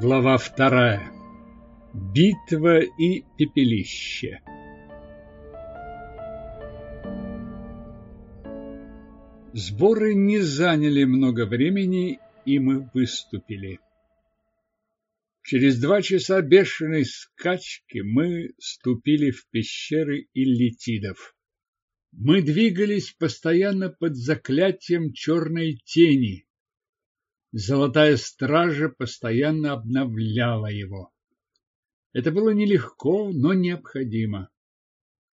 Глава вторая. Битва и пепелище. Сборы не заняли много времени, и мы выступили. Через два часа бешеной скачки мы ступили в пещеры иллитидов. Мы двигались постоянно под заклятием черной тени, Золотая стража постоянно обновляла его. Это было нелегко, но необходимо.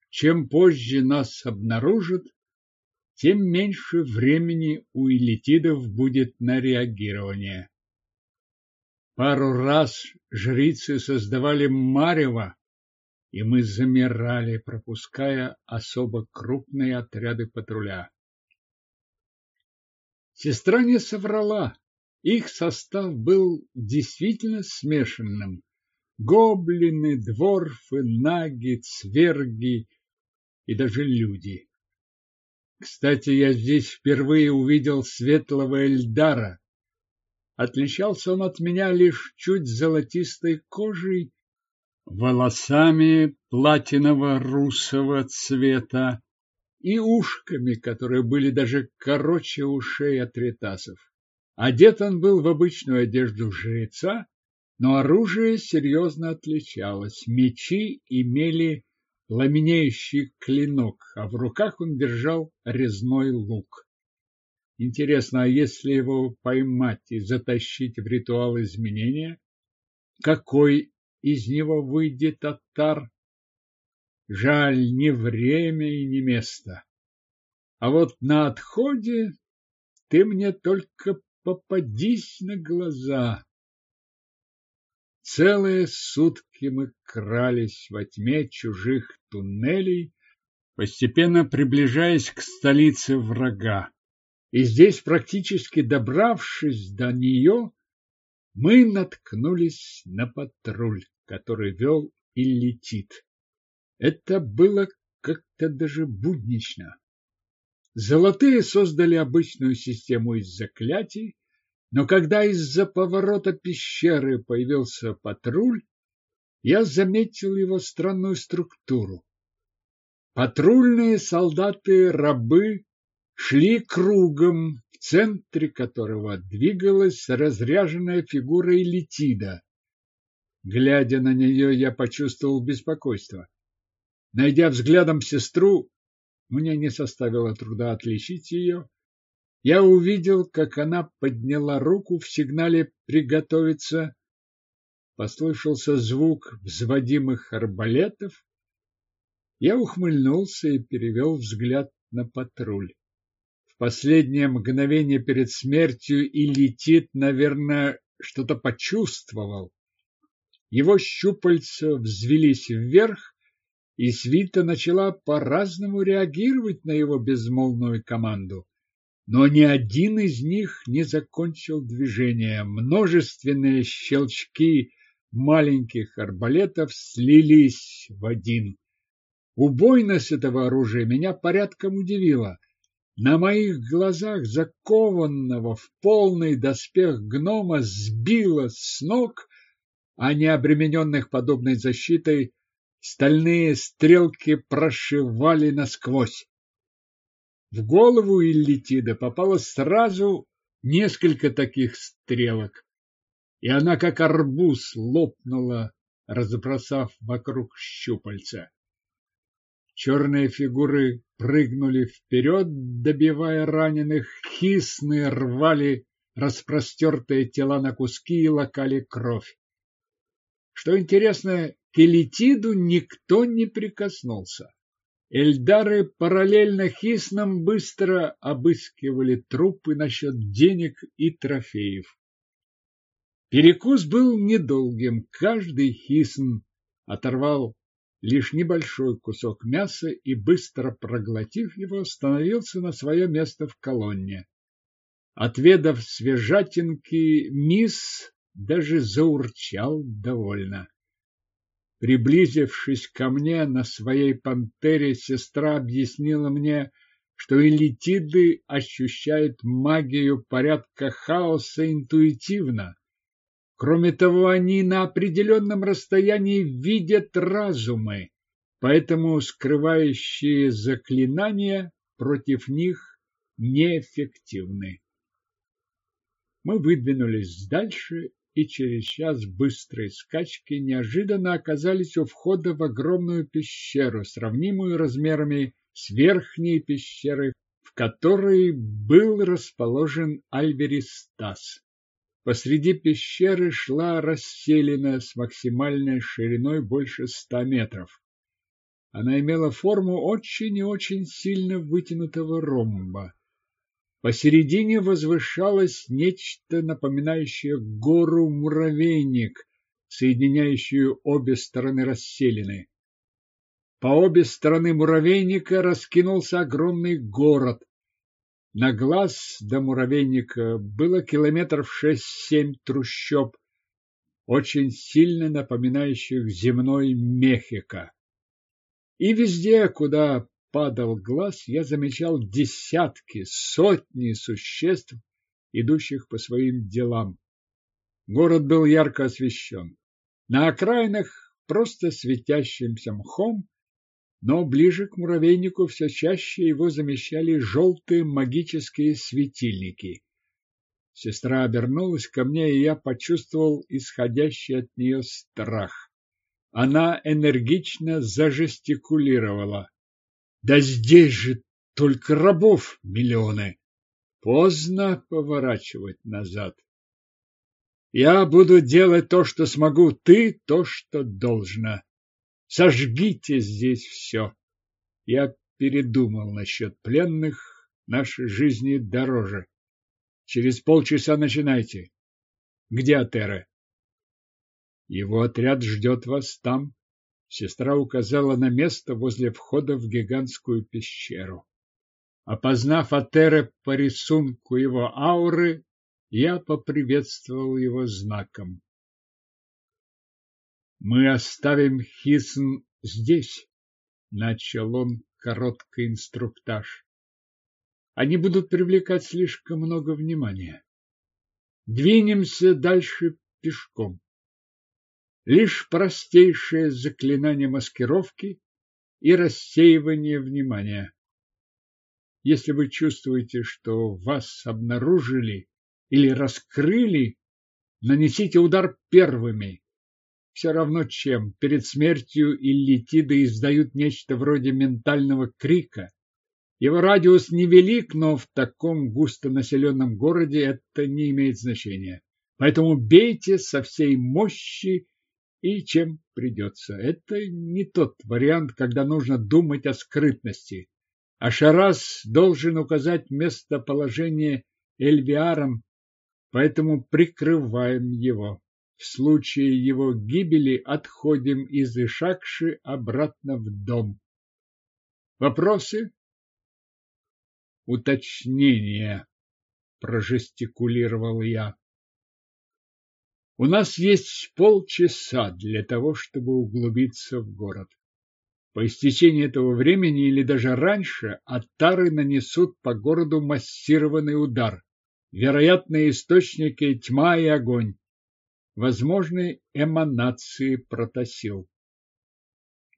Чем позже нас обнаружат, тем меньше времени у элитидов будет на реагирование. Пару раз жрицы создавали марево, и мы замирали, пропуская особо крупные отряды патруля. Сестра не соврала. Их состав был действительно смешанным. Гоблины, дворфы, наги, цверги и даже люди. Кстати, я здесь впервые увидел светлого Эльдара. Отличался он от меня лишь чуть золотистой кожей, волосами платиново-русого цвета и ушками, которые были даже короче ушей от ретасов. Одет он был в обычную одежду жреца, но оружие серьезно отличалось. Мечи имели пламенеющий клинок, а в руках он держал резной лук. Интересно, а если его поймать и затащить в ритуал изменения, какой из него выйдет Аттар? Жаль, не время и не место. А вот на отходе ты мне только попадись на глаза. Целые сутки мы крались во тьме чужих туннелей, постепенно приближаясь к столице врага. И здесь, практически добравшись до нее, мы наткнулись на патруль, который вел и летит. Это было как-то даже буднично. Золотые создали обычную систему из заклятий, но когда из-за поворота пещеры появился патруль, я заметил его странную структуру. Патрульные солдаты-рабы шли кругом, в центре которого двигалась разряженная фигура Элитида. Глядя на нее, я почувствовал беспокойство. Найдя взглядом сестру, мне не составило труда отличить ее. Я увидел, как она подняла руку в сигнале «приготовиться». Послышался звук взводимых арбалетов. Я ухмыльнулся и перевел взгляд на патруль. В последнее мгновение перед смертью и летит, наверное, что-то почувствовал. Его щупальца взвелись вверх, и свита начала по-разному реагировать на его безмолвную команду. Но ни один из них не закончил движение. Множественные щелчки маленьких арбалетов слились в один. Убойность этого оружия меня порядком удивила. На моих глазах закованного в полный доспех гнома сбило с ног, а не обремененных подобной защитой Стальные стрелки прошивали насквозь. В голову Иллитида попало сразу несколько таких стрелок, и она, как арбуз, лопнула, разбросав вокруг щупальца. Черные фигуры прыгнули вперед, добивая раненых, хисны рвали распростертые тела на куски и лакали кровь. Что интересно, к Элитиду никто не прикоснулся. Эльдары параллельно хиснам быстро обыскивали трупы насчет денег и трофеев. Перекус был недолгим. Каждый хисн оторвал лишь небольшой кусок мяса и, быстро проглотив его, становился на свое место в колонне. Отведав свежатинки, мисс даже заурчал довольно. Приблизившись ко мне на своей пантере, сестра объяснила мне, что элитиды ощущают магию порядка хаоса интуитивно. Кроме того, они на определенном расстоянии видят разумы, поэтому скрывающие заклинания против них неэффективны. Мы выдвинулись дальше и через час быстрой скачки неожиданно оказались у входа в огромную пещеру, сравнимую размерами с верхней пещерой, в которой был расположен Альберистас. Посреди пещеры шла расселена с максимальной шириной больше ста метров. Она имела форму очень и очень сильно вытянутого ромба. Посередине возвышалось нечто напоминающее гору-муравейник, соединяющую обе стороны расселены. По обе стороны муравейника раскинулся огромный город. На глаз до муравейника было километров шесть-семь трущоб, очень сильно напоминающих земной Мехико. И везде, куда падал глаз, я замечал десятки, сотни существ, идущих по своим делам. Город был ярко освещен. На окраинах просто светящимся мхом, но ближе к муравейнику все чаще его замещали желтые магические светильники. Сестра обернулась ко мне, и я почувствовал исходящий от нее страх. Она энергично зажестикулировала. Да здесь же только рабов миллионы. Поздно поворачивать назад. Я буду делать то, что смогу, ты то, что должна. Сожгите здесь все. Я передумал насчет пленных, нашей жизни дороже. Через полчаса начинайте. Где Атера? Его отряд ждет вас там. Сестра указала на место возле входа в гигантскую пещеру. Опознав Атере по рисунку его ауры, я поприветствовал его знаком. «Мы оставим Хисн здесь», — начал он короткий инструктаж. «Они будут привлекать слишком много внимания. Двинемся дальше пешком. Лишь простейшее заклинание маскировки и рассеивание внимания. Если вы чувствуете, что вас обнаружили или раскрыли, нанесите удар первыми. Все равно чем, перед смертью иллитиды издают нечто вроде ментального крика. Его радиус невелик, но в таком густонаселенном городе это не имеет значения. Поэтому бейте со всей мощи и чем придется. Это не тот вариант, когда нужно думать о скрытности. А Шарас должен указать местоположение Эльвиарам, поэтому прикрываем его. В случае его гибели отходим из Ишакши обратно в дом. Вопросы? Уточнения, прожестикулировал я. У нас есть полчаса для того, чтобы углубиться в город. По истечении этого времени или даже раньше оттары нанесут по городу массированный удар. Вероятные источники тьма и огонь. Возможны эманации протосил.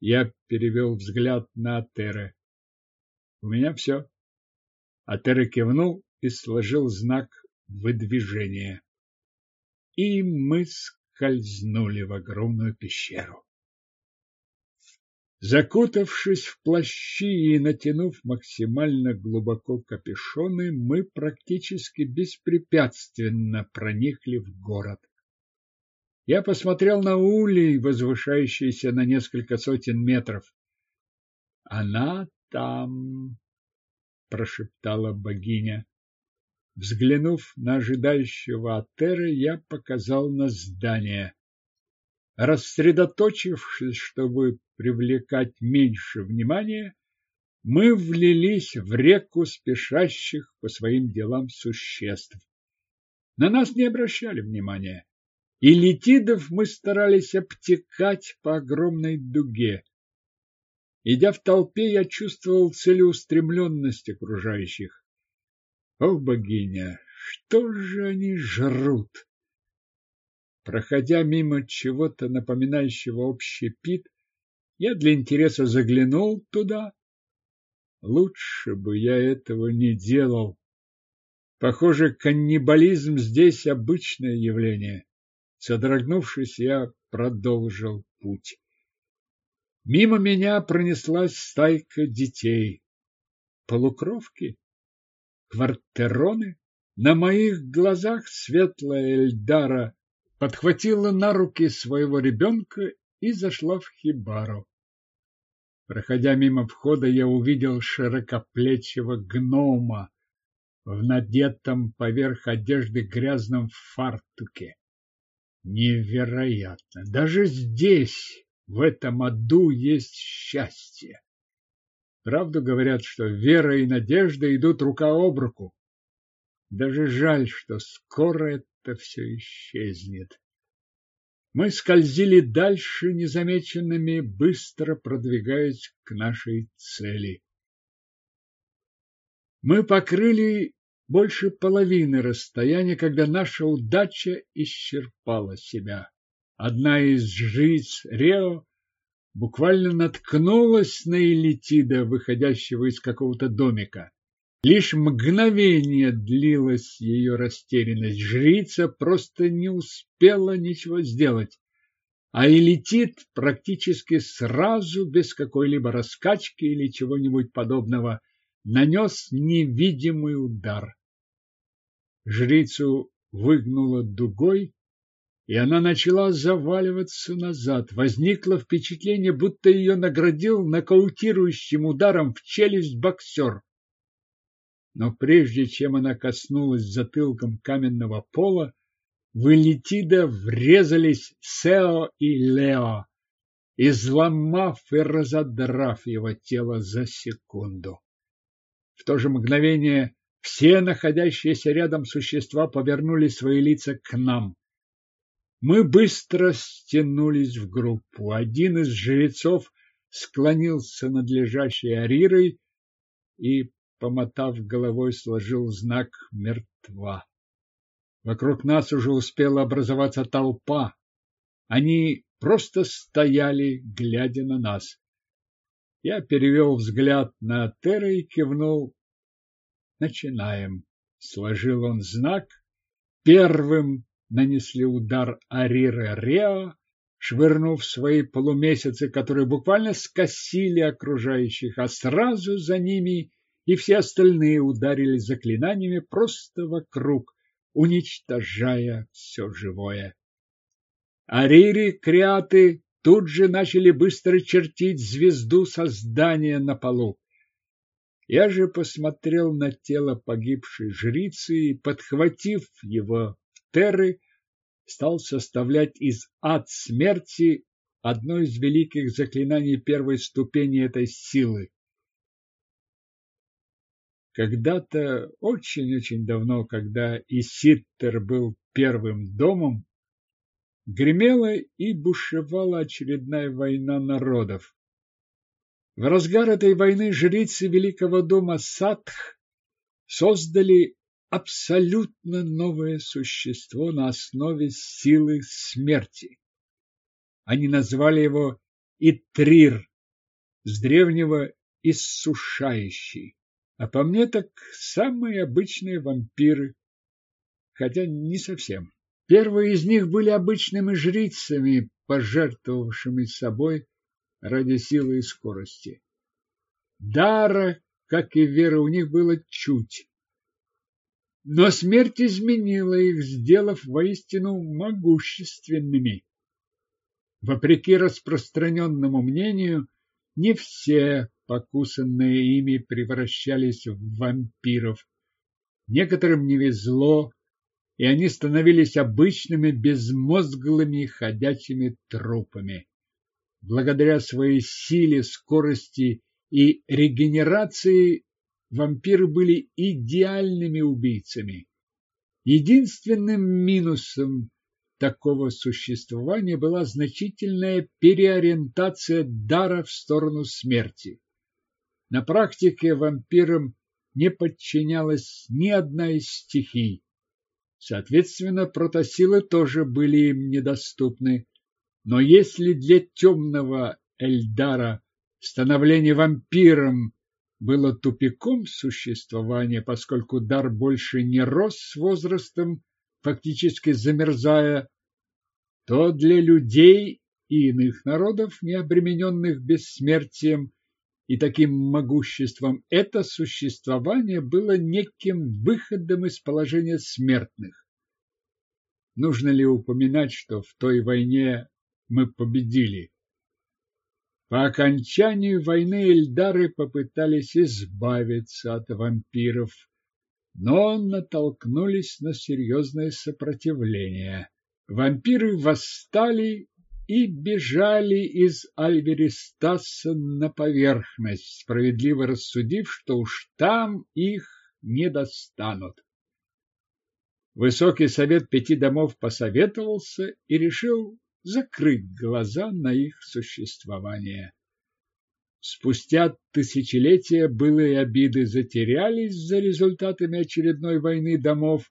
Я перевел взгляд на Атере. У меня все. Атере кивнул и сложил знак выдвижения и мы скользнули в огромную пещеру. Закутавшись в плащи и натянув максимально глубоко капюшоны, мы практически беспрепятственно проникли в город. Я посмотрел на улей, возвышающийся на несколько сотен метров. «Она там!» — прошептала богиня. Взглянув на ожидающего Атера, я показал на здание. Рассредоточившись, чтобы привлекать меньше внимания, мы влились в реку спешащих по своим делам существ. На нас не обращали внимания, и летидов мы старались обтекать по огромной дуге. Идя в толпе, я чувствовал целеустремленность окружающих. О, богиня, что же они жрут? Проходя мимо чего-то напоминающего общепит, я для интереса заглянул туда. Лучше бы я этого не делал. Похоже, каннибализм здесь обычное явление. Содрогнувшись, я продолжил путь. Мимо меня пронеслась стайка детей. Полукровки? Квартероны? На моих глазах светлая Эльдара подхватила на руки своего ребенка и зашла в хибару. Проходя мимо входа, я увидел широкоплечего гнома в надетом поверх одежды грязном фартуке. Невероятно! Даже здесь, в этом аду, есть счастье. Правду говорят, что вера и надежда идут рука об руку. Даже жаль, что скоро это все исчезнет. Мы скользили дальше незамеченными, быстро продвигаясь к нашей цели. Мы покрыли больше половины расстояния, когда наша удача исчерпала себя. Одна из жриц Рео буквально наткнулась на Элитида, выходящего из какого-то домика. Лишь мгновение длилась ее растерянность. Жрица просто не успела ничего сделать. А Элитид практически сразу, без какой-либо раскачки или чего-нибудь подобного, нанес невидимый удар. Жрицу выгнуло дугой, и она начала заваливаться назад. Возникло впечатление, будто ее наградил нокаутирующим ударом в челюсть боксер. Но прежде чем она коснулась затылком каменного пола, в Элитида врезались Сео и Лео, изломав и разодрав его тело за секунду. В то же мгновение все находящиеся рядом существа повернули свои лица к нам. Мы быстро стянулись в группу. Один из жрецов склонился над лежащей Арирой и, помотав головой, сложил знак мертва. Вокруг нас уже успела образоваться толпа. Они просто стояли, глядя на нас. Я перевел взгляд на Тера и кивнул. Начинаем. Сложил он знак. Первым нанесли удар Арира Рео, швырнув свои полумесяцы, которые буквально скосили окружающих, а сразу за ними и все остальные ударили заклинаниями просто вокруг, уничтожая все живое. Арири, креаты тут же начали быстро чертить звезду создания на полу. Я же посмотрел на тело погибшей жрицы и, подхватив его терры, стал составлять из ад смерти одно из великих заклинаний первой ступени этой силы. Когда-то, очень-очень давно, когда Иситтер был первым домом, гремела и бушевала очередная война народов. В разгар этой войны жрицы великого дома Сатх создали абсолютно новое существо на основе силы смерти. Они назвали его Итрир, с древнего иссушающий. А по мне так самые обычные вампиры, хотя не совсем. Первые из них были обычными жрицами, пожертвовавшими собой ради силы и скорости. Дара, как и вера, у них было чуть. Но смерть изменила их, сделав воистину могущественными. Вопреки распространенному мнению, не все покусанные ими превращались в вампиров. Некоторым не везло, и они становились обычными безмозглыми ходячими трупами. Благодаря своей силе, скорости и регенерации вампиры были идеальными убийцами. Единственным минусом такого существования была значительная переориентация дара в сторону смерти. На практике вампирам не подчинялась ни одна из стихий. Соответственно, протосилы тоже были им недоступны. Но если для темного Эльдара становление вампиром было тупиком существования, поскольку дар больше не рос с возрастом, фактически замерзая, то для людей и иных народов, не обремененных бессмертием и таким могуществом, это существование было неким выходом из положения смертных. Нужно ли упоминать, что в той войне мы победили? По окончанию войны эльдары попытались избавиться от вампиров, но натолкнулись на серьезное сопротивление. Вампиры восстали и бежали из Альверистаса на поверхность, справедливо рассудив, что уж там их не достанут. Высокий совет пяти домов посоветовался и решил закрыть глаза на их существование. Спустя тысячелетия былые обиды затерялись за результатами очередной войны домов,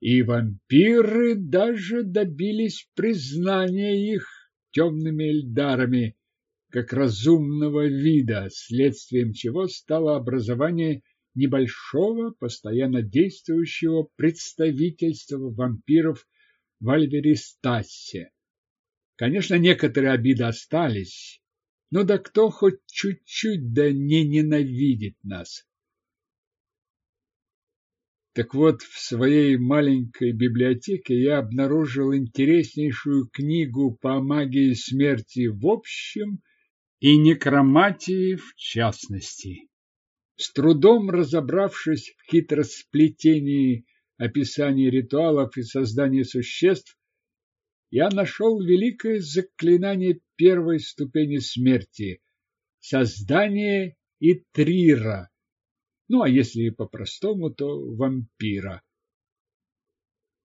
и вампиры даже добились признания их темными эльдарами как разумного вида, следствием чего стало образование небольшого, постоянно действующего представительства вампиров в Альверистасе. Конечно, некоторые обиды остались, но да кто хоть чуть-чуть да не ненавидит нас. Так вот, в своей маленькой библиотеке я обнаружил интереснейшую книгу по магии смерти в общем и некроматии в частности. С трудом разобравшись в хитросплетении описания ритуалов и создания существ, я нашел великое заклинание первой ступени смерти – создание Итрира, ну а если по-простому, то вампира.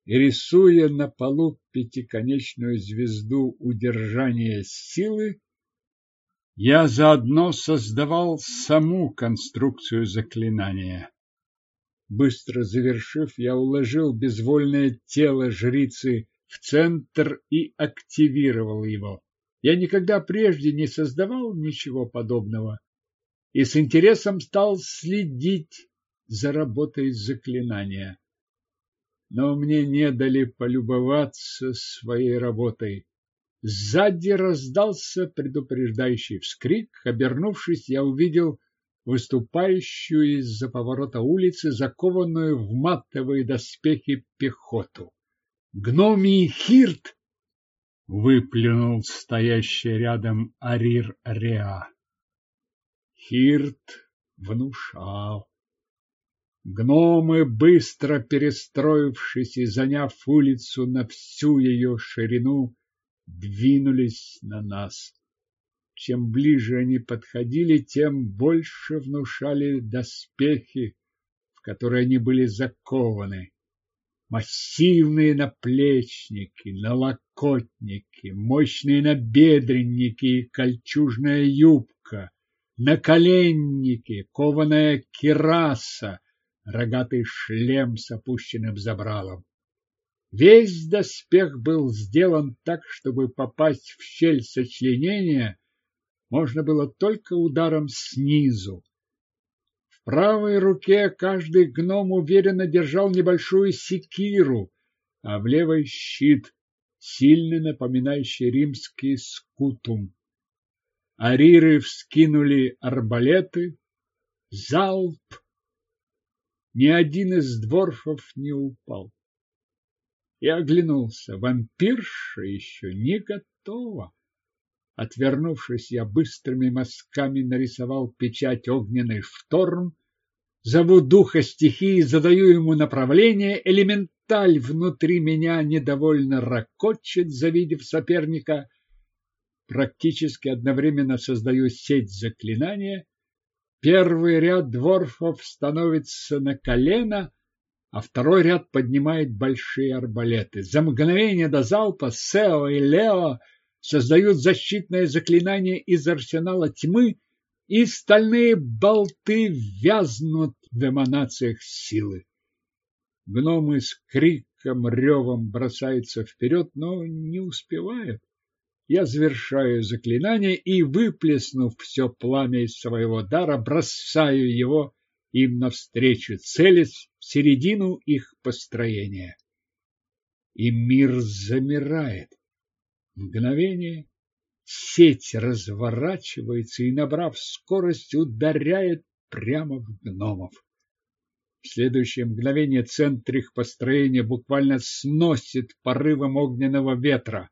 И рисуя на полу пятиконечную звезду удержания силы, я заодно создавал саму конструкцию заклинания. Быстро завершив, я уложил безвольное тело жрицы в центр и активировал его. Я никогда прежде не создавал ничего подобного и с интересом стал следить за работой заклинания. Но мне не дали полюбоваться своей работой. Сзади раздался предупреждающий вскрик. Обернувшись, я увидел выступающую из-за поворота улицы, закованную в матовые доспехи пехоту. Гномий Хирт выплюнул стоящий рядом Арир Реа. Хирт внушал. Гномы, быстро перестроившись и заняв улицу на всю ее ширину, двинулись на нас. Чем ближе они подходили, тем больше внушали доспехи, в которые они были закованы. Массивные наплечники, налокотники, мощные набедренники и кольчужная юбка, наколенники, кованая кираса, рогатый шлем с опущенным забралом. Весь доспех был сделан так, чтобы попасть в щель сочленения можно было только ударом снизу. В правой руке каждый гном уверенно держал небольшую секиру, а в левой щит, сильно напоминающий римский скутум. Ариры вскинули арбалеты. Залп! Ни один из дворфов не упал. Я оглянулся. Вампирша еще не готова. Отвернувшись, я быстрыми мазками нарисовал печать огненный шторм, зову духа стихии, задаю ему направление, элементаль внутри меня недовольно ракочет, завидев соперника — практически одновременно создаю сеть заклинания. Первый ряд дворфов становится на колено, а второй ряд поднимает большие арбалеты. За мгновение до залпа Сео и Лео создают защитное заклинание из арсенала тьмы, и стальные болты вязнут в эманациях силы. Гномы с криком ревом бросается вперед, но не успевает. Я завершаю заклинание и, выплеснув все пламя из своего дара, бросаю его им навстречу, целясь в середину их построения. И мир замирает. Мгновение сеть разворачивается и, набрав скорость, ударяет прямо в гномов. В следующее мгновение центр их построения буквально сносит порывом огненного ветра.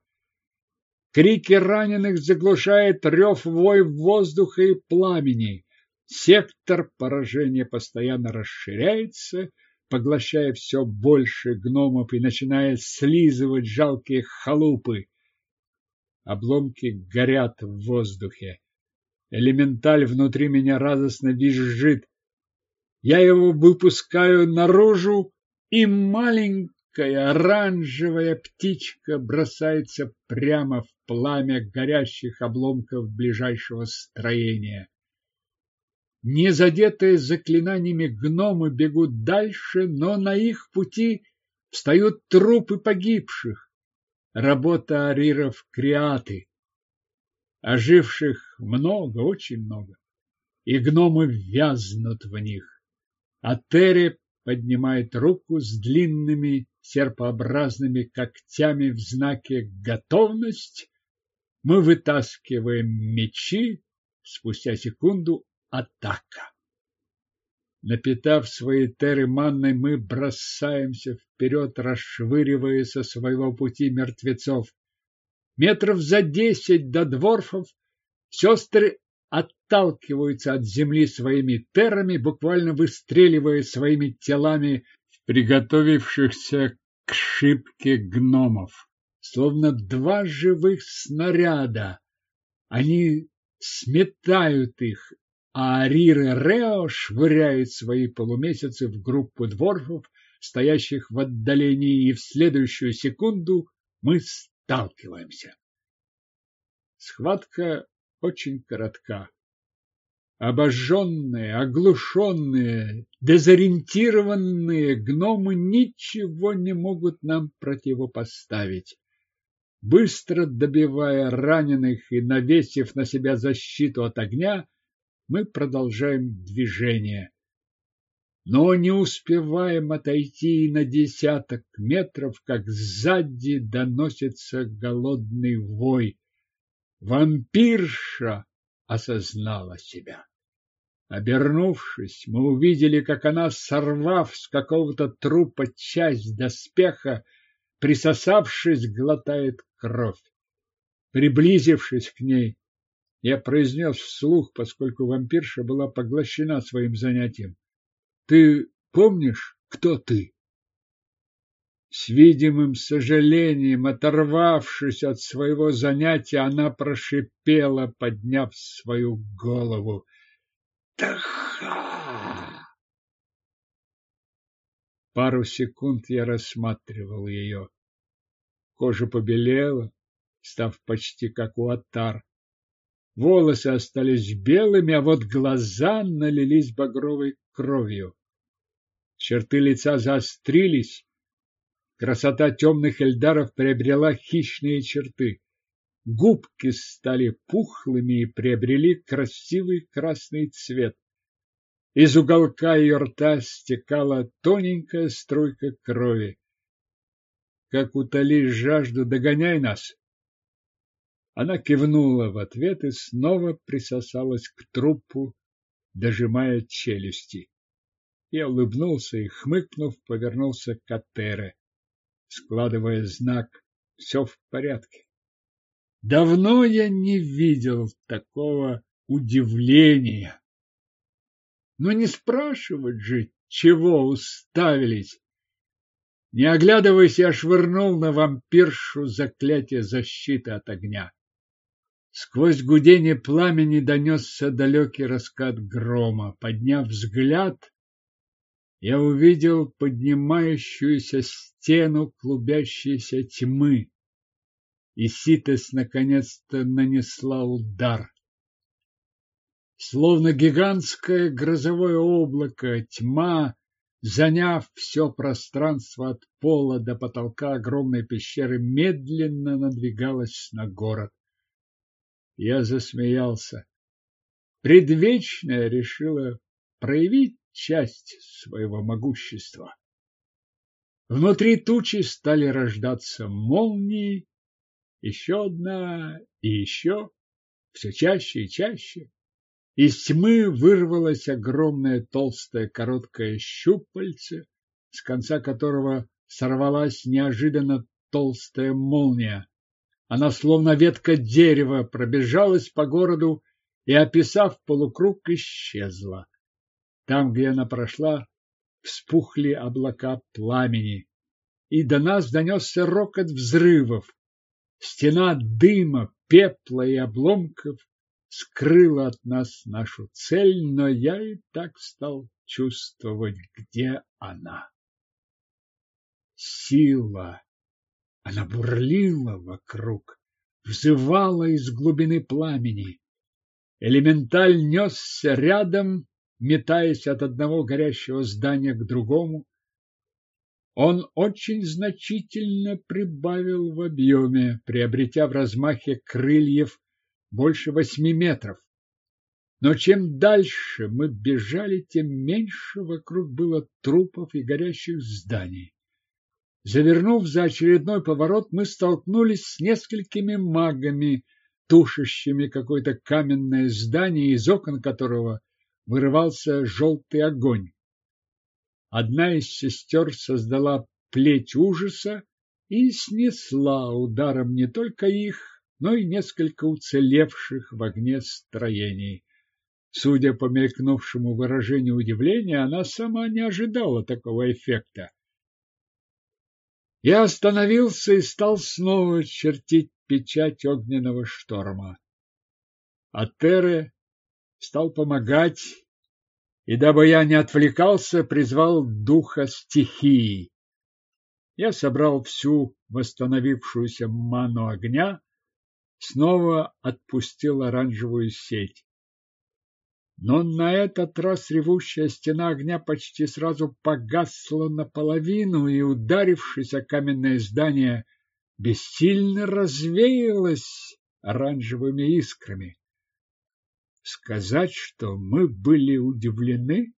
Крики раненых заглушает рев вой воздуха и пламени. Сектор поражения постоянно расширяется, поглощая все больше гномов и начиная слизывать жалкие халупы. Обломки горят в воздухе. Элементаль внутри меня радостно визжит. Я его выпускаю наружу, и маленькая оранжевая птичка бросается прямо в пламя горящих обломков ближайшего строения. Не задетые заклинаниями гномы бегут дальше, но на их пути встают трупы погибших. Работа ариров креаты. Оживших много, очень много, и гномы вязнут в них. А Терри поднимает руку с длинными серпообразными когтями в знаке «Готовность». Мы вытаскиваем мечи, спустя секунду атака. Напитав свои теры манной, мы бросаемся вперед, расшвыривая со своего пути мертвецов. Метров за десять до дворфов сестры отталкиваются от земли своими терами, буквально выстреливая своими телами в приготовившихся к шибке гномов. Словно два живых снаряда. Они сметают их, а Ариры Рео швыряют свои полумесяцы в группу дворфов, стоящих в отдалении, и в следующую секунду мы сталкиваемся. Схватка очень коротка. Обожженные, оглушенные, дезориентированные гномы ничего не могут нам противопоставить. Быстро добивая раненых и навесив на себя защиту от огня, мы продолжаем движение но не успеваем отойти на десяток метров, как сзади доносится голодный вой. Вампирша осознала себя. Обернувшись, мы увидели, как она, сорвав с какого-то трупа часть доспеха, присосавшись, глотает кровь. Приблизившись к ней, я произнес вслух, поскольку вампирша была поглощена своим занятием. Ты помнишь, кто ты? С видимым сожалением, оторвавшись от своего занятия, она прошипела, подняв свою голову. Таха! Пару секунд я рассматривал ее. Кожа побелела, став почти как у отар. Волосы остались белыми, а вот глаза налились багровой кровью. Черты лица заострились. Красота темных эльдаров приобрела хищные черты. Губки стали пухлыми и приобрели красивый красный цвет. Из уголка ее рта стекала тоненькая струйка крови. Как утолишь жажду, догоняй нас. Она кивнула в ответ и снова присосалась к трупу, дожимая челюсти. Я улыбнулся и, хмыкнув, повернулся к Атере, складывая знак «Все в порядке». Давно я не видел такого удивления. Но не спрашивать же, чего уставились. Не оглядываясь, я швырнул на вампиршу заклятие защиты от огня. Сквозь гудение пламени донесся далекий раскат грома. Подняв взгляд, я увидел поднимающуюся стену клубящейся тьмы, и Ситес наконец-то нанесла удар. Словно гигантское грозовое облако, тьма заняв все пространство от пола до потолка огромной пещеры, медленно надвигалась на город. Я засмеялся. Предвечная решила проявить часть своего могущества. Внутри тучи стали рождаться молнии, еще одна и еще, все чаще и чаще. Из тьмы вырвалось огромное толстое короткое щупальце, с конца которого сорвалась неожиданно толстая молния. Она, словно ветка дерева, пробежалась по городу и, описав полукруг, исчезла. Там, где она прошла, вспухли облака пламени, и до нас донесся рокот взрывов. Стена дыма, пепла и обломков скрыла от нас нашу цель, но я и так стал чувствовать, где она. Сила. Она бурлила вокруг, взывала из глубины пламени. Элементаль несся рядом, метаясь от одного горящего здания к другому. Он очень значительно прибавил в объеме, приобретя в размахе крыльев больше восьми метров. Но чем дальше мы бежали, тем меньше вокруг было трупов и горящих зданий. Завернув за очередной поворот, мы столкнулись с несколькими магами, тушащими какое-то каменное здание, из окон которого вырывался желтый огонь. Одна из сестер создала плеть ужаса и снесла ударом не только их, но и несколько уцелевших в огне строений. Судя по мелькнувшему выражению удивления, она сама не ожидала такого эффекта. Я остановился и стал снова чертить печать огненного шторма. А Тере стал помогать и, дабы я не отвлекался, призвал духа стихии. Я собрал всю восстановившуюся ману огня, снова отпустил оранжевую сеть. Но на этот раз ревущая стена огня почти сразу погасла наполовину и, ударившись о каменное здание, бессильно развеялась оранжевыми искрами. Сказать, что мы были удивлены?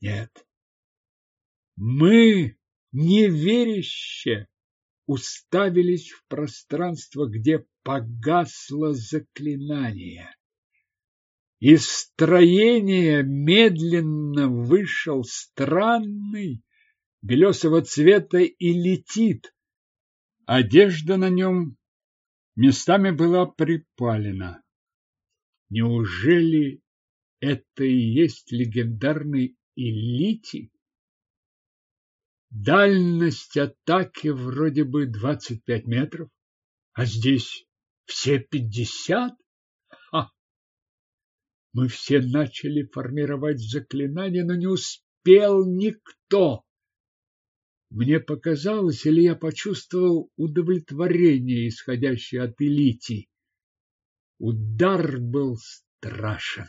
Нет. Мы, неверяще, уставились в пространство, где погасло заклинание. Из строения медленно вышел странный белесого цвета и летит. Одежда на нем местами была припалена. Неужели это и есть легендарный Илити? Дальность атаки вроде бы 25 метров, а здесь все 50? Мы все начали формировать заклинания, но не успел никто. Мне показалось, или я почувствовал удовлетворение, исходящее от Илити. Удар был страшен.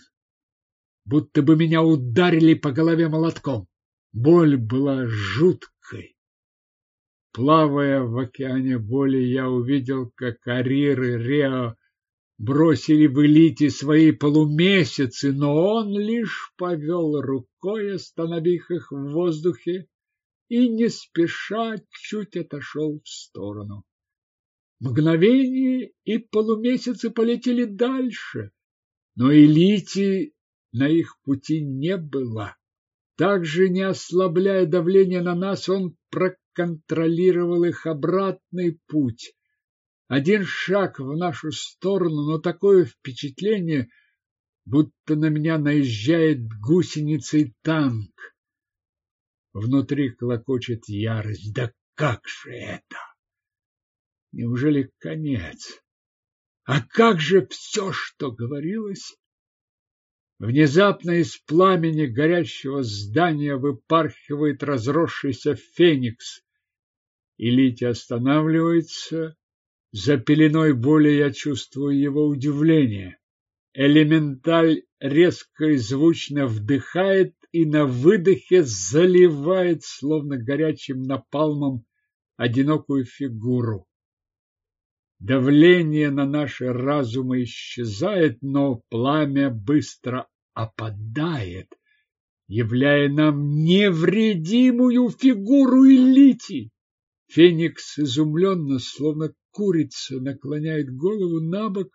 Будто бы меня ударили по голове молотком. Боль была жуткой. Плавая в океане боли, я увидел, как Ариры Рео бросили в элите свои полумесяцы, но он лишь повел рукой, остановив их в воздухе, и не спеша чуть отошел в сторону. Мгновение, и полумесяцы полетели дальше, но элити на их пути не было. Также, не ослабляя давление на нас, он проконтролировал их обратный путь. Один шаг в нашу сторону, но такое впечатление, будто на меня наезжает гусеницей танк. Внутри клокочет ярость. Да как же это? Неужели конец? А как же все, что говорилось? Внезапно из пламени горящего здания выпархивает разросшийся феникс. И Литя останавливается. За пеленой боли я чувствую его удивление. Элементаль резко и звучно вдыхает и на выдохе заливает, словно горячим напалмом, одинокую фигуру. Давление на наши разумы исчезает, но пламя быстро опадает, являя нам невредимую фигуру Элити. Феникс изумленно, словно курица, наклоняет голову на бок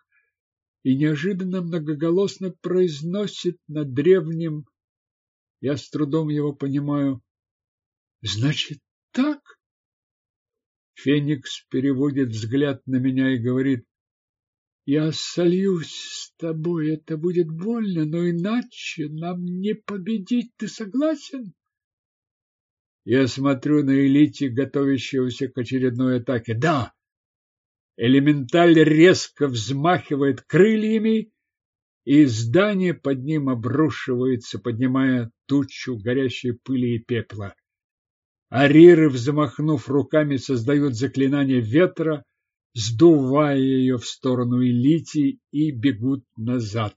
и неожиданно многоголосно произносит на древнем, я с трудом его понимаю, «Значит, так?» Феникс переводит взгляд на меня и говорит, «Я сольюсь с тобой, это будет больно, но иначе нам не победить, ты согласен?» Я смотрю на элите, готовящегося к очередной атаке. «Да!» Элементаль резко взмахивает крыльями, и здание под ним обрушивается, поднимая тучу горящей пыли и пепла. Ариры, взмахнув руками, создают заклинание ветра, сдувая ее в сторону Элити и бегут назад.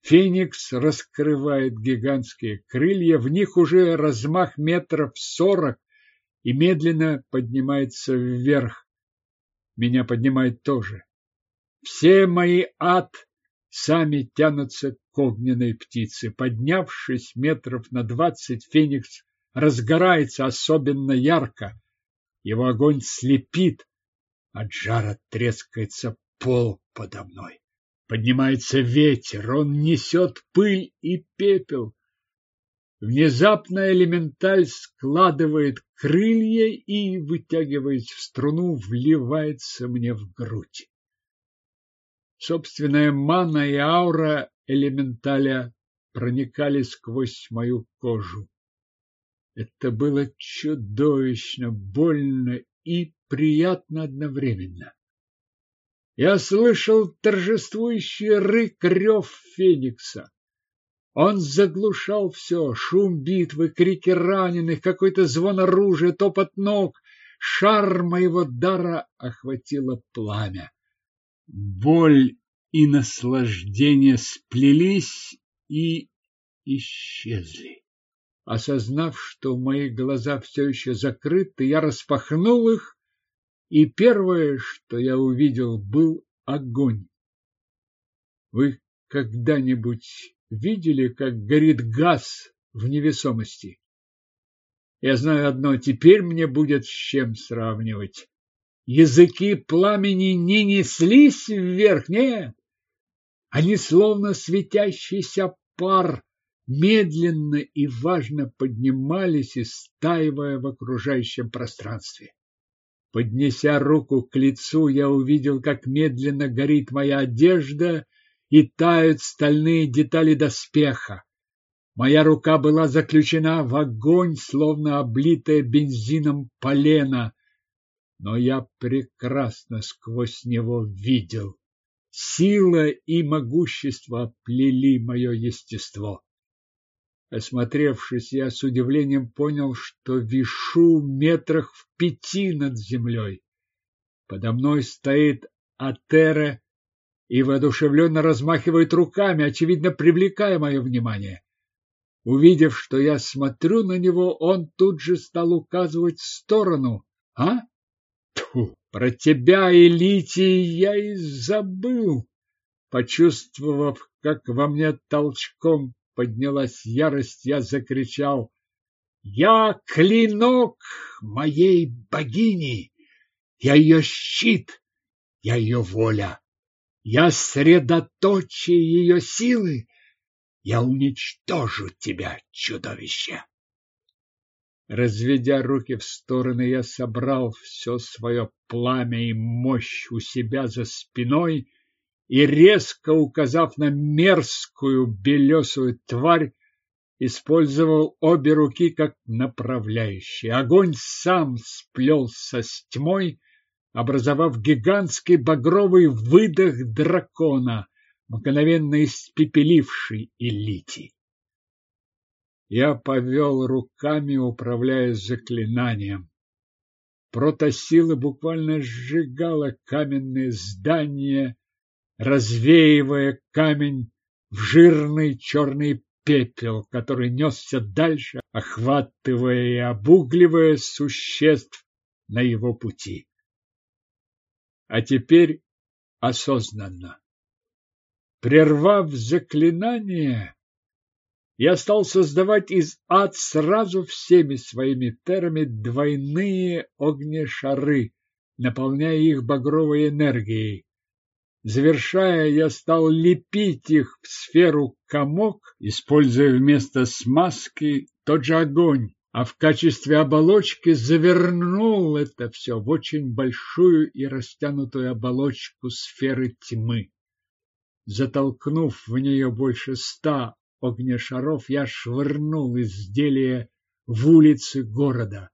Феникс раскрывает гигантские крылья, в них уже размах метров сорок и медленно поднимается вверх. Меня поднимает тоже. Все мои ад сами тянутся к огненной птице. Поднявшись метров на двадцать, Феникс разгорается особенно ярко. Его огонь слепит, от жара трескается пол подо мной. Поднимается ветер, он несет пыль и пепел. Внезапно элементаль складывает крылья и, вытягиваясь в струну, вливается мне в грудь. Собственная мана и аура элементаля проникали сквозь мою кожу. Это было чудовищно, больно и приятно одновременно. Я слышал торжествующий рык рев Феникса. Он заглушал все, шум битвы, крики раненых, какой-то звон оружия, топот ног. Шар моего дара охватило пламя. Боль и наслаждение сплелись и исчезли. Осознав, что мои глаза все еще закрыты, я распахнул их, и первое, что я увидел, был огонь. Вы когда-нибудь видели, как горит газ в невесомости? Я знаю одно, теперь мне будет с чем сравнивать. Языки пламени не неслись вверх, нет. Они словно светящийся пар медленно и важно поднимались, истаивая в окружающем пространстве. Поднеся руку к лицу, я увидел, как медленно горит моя одежда и тают стальные детали доспеха. Моя рука была заключена в огонь, словно облитая бензином полена, но я прекрасно сквозь него видел. Сила и могущество оплели мое естество. Осмотревшись, я с удивлением понял, что вишу метрах в пяти над землей. Подо мной стоит Атере и воодушевленно размахивает руками, очевидно, привлекая мое внимание. Увидев, что я смотрю на него, он тут же стал указывать в сторону. А? Тьфу, про тебя, Элитий, я и забыл. Почувствовав, как во мне толчком поднялась ярость, я закричал «Я клинок моей богини! Я ее щит! Я ее воля! Я средоточие ее силы! Я уничтожу тебя, чудовище!» Разведя руки в стороны, я собрал все свое пламя и мощь у себя за спиной и, резко указав на мерзкую белесую тварь, использовал обе руки как направляющие. Огонь сам сплелся с тьмой, образовав гигантский багровый выдох дракона, мгновенно испепеливший элити. Я повел руками, управляя заклинанием. Протосила буквально сжигала каменные здания развеивая камень в жирный черный пепел, который несся дальше, охватывая и обугливая существ на его пути. А теперь осознанно. Прервав заклинание, я стал создавать из ад сразу всеми своими терами двойные огнешары, наполняя их багровой энергией. Завершая, я стал лепить их в сферу комок, используя вместо смазки тот же огонь, а в качестве оболочки завернул это все в очень большую и растянутую оболочку сферы тьмы. Затолкнув в нее больше ста огнешаров, я швырнул изделие в улицы города.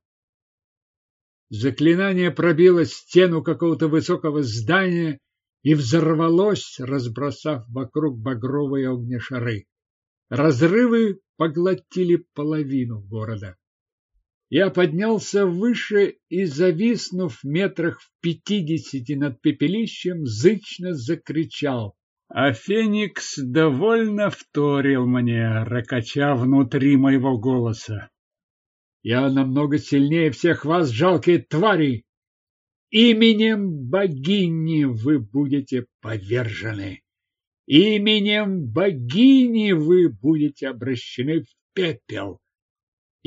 Заклинание пробило стену какого-то высокого здания и взорвалось, разбросав вокруг багровые огнешары. Разрывы поглотили половину города. Я поднялся выше и, зависнув метрах в пятидесяти над пепелищем, зычно закричал. А Феникс довольно вторил мне, ракача внутри моего голоса. Я намного сильнее всех вас, жалкие твари. Именем богини вы будете повержены. Именем богини вы будете обращены в пепел.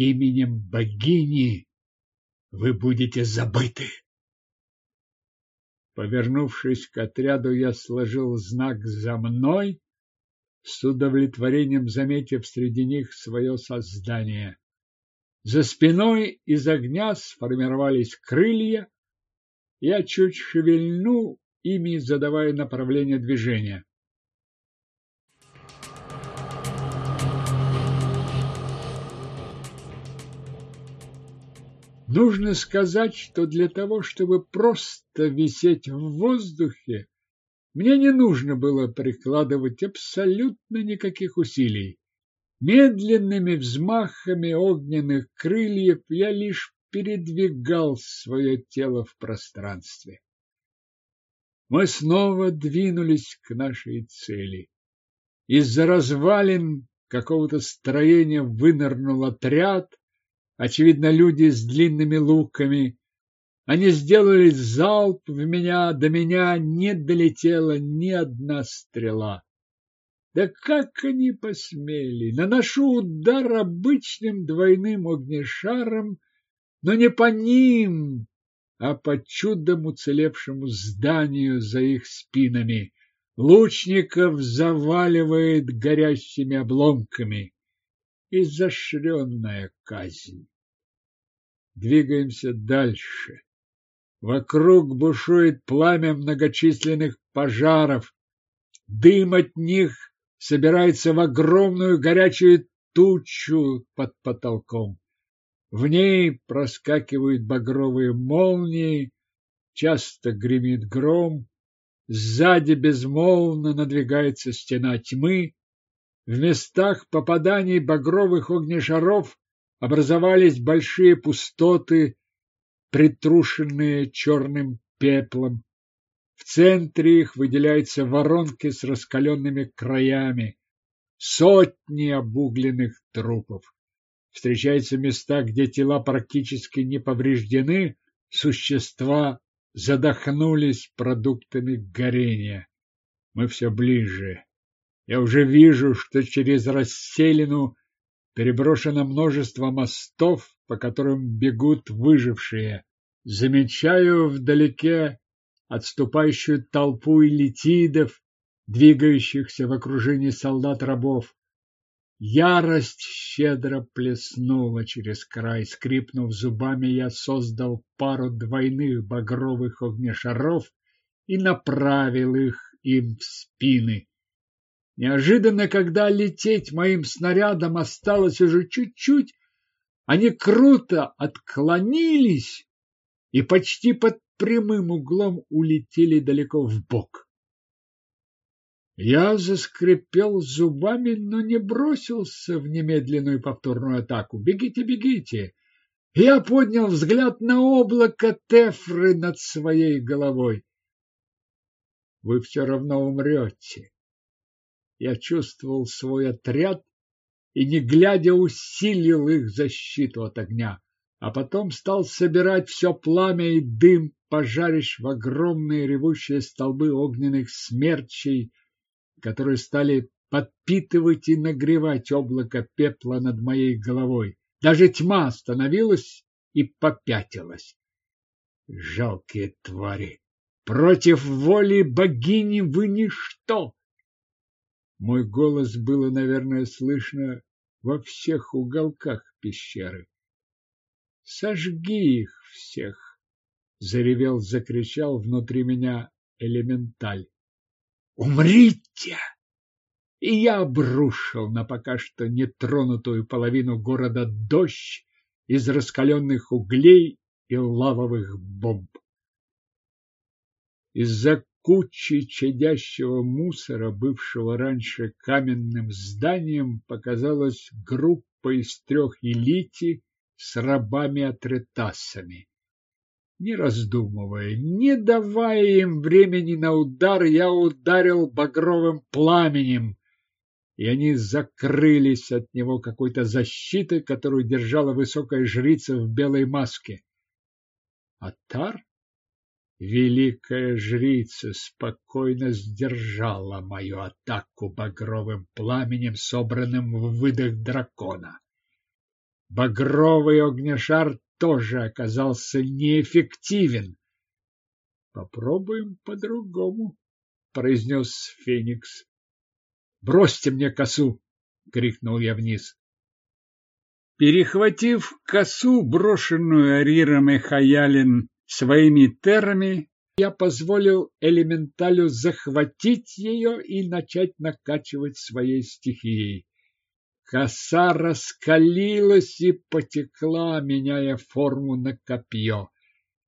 Именем богини вы будете забыты. Повернувшись к отряду, я сложил знак «За мной», с удовлетворением заметив среди них свое создание. За спиной из огня сформировались крылья. Я чуть шевельнул ими, задавая направление движения. Нужно сказать, что для того, чтобы просто висеть в воздухе, мне не нужно было прикладывать абсолютно никаких усилий. Медленными взмахами огненных крыльев я лишь передвигал свое тело в пространстве. Мы снова двинулись к нашей цели. Из-за развалин какого-то строения вынырнул отряд, очевидно, люди с длинными луками. Они сделали залп в меня, до меня не долетела ни одна стрела. Да как они посмели! Наношу удар обычным двойным огнешаром, но не по ним, а по чудом уцелевшему зданию за их спинами. Лучников заваливает горящими обломками. Изощренная казнь. Двигаемся дальше. Вокруг бушует пламя многочисленных пожаров. Дым от них собирается в огромную горячую тучу под потолком. В ней проскакивают багровые молнии, часто гремит гром, сзади безмолвно надвигается стена тьмы. В местах попаданий багровых огнешаров образовались большие пустоты, притрушенные черным пеплом. В центре их выделяются воронки с раскаленными краями, сотни обугленных трупов. Встречаются места, где тела практически не повреждены, существа задохнулись продуктами горения. Мы все ближе. Я уже вижу, что через расселину переброшено множество мостов, по которым бегут выжившие. Замечаю вдалеке отступающую толпу элитидов, двигающихся в окружении солдат-рабов. Ярость щедро плеснула через край. Скрипнув зубами, я создал пару двойных багровых огнешаров и направил их им в спины. Неожиданно, когда лететь моим снарядом осталось уже чуть-чуть, они круто отклонились и почти под прямым углом улетели далеко в бок. Я заскрипел зубами, но не бросился в немедленную повторную атаку. «Бегите, бегите!» Я поднял взгляд на облако Тефры над своей головой. «Вы все равно умрете!» Я чувствовал свой отряд и, не глядя, усилил их защиту от огня, а потом стал собирать все пламя и дым, пожарищ в огромные ревущие столбы огненных смерчей, которые стали подпитывать и нагревать облако пепла над моей головой. Даже тьма остановилась и попятилась. Жалкие твари! Против воли богини вы ничто! Мой голос было, наверное, слышно во всех уголках пещеры. Сожги их всех! Заревел, закричал внутри меня элементаль. Умрите! И я обрушил на пока что нетронутую половину города дождь из раскаленных углей и лавовых бомб. Из-за кучи чадящего мусора, бывшего раньше каменным зданием, показалась группа из трех элити с рабами-атретасами. Не раздумывая, не давая им времени на удар, я ударил багровым пламенем, и они закрылись от него какой-то защитой, которую держала высокая жрица в белой маске. Атар, великая жрица, спокойно сдержала мою атаку багровым пламенем, собранным в выдох дракона. Багровый огнешар тоже оказался неэффективен. Попробуем по-другому, произнес Феникс. Бросьте мне косу! — крикнул я вниз. Перехватив косу, брошенную Ариром и Хаялин своими терами, я позволил элементалю захватить ее и начать накачивать своей стихией. Коса раскалилась и потекла, меняя форму на копье.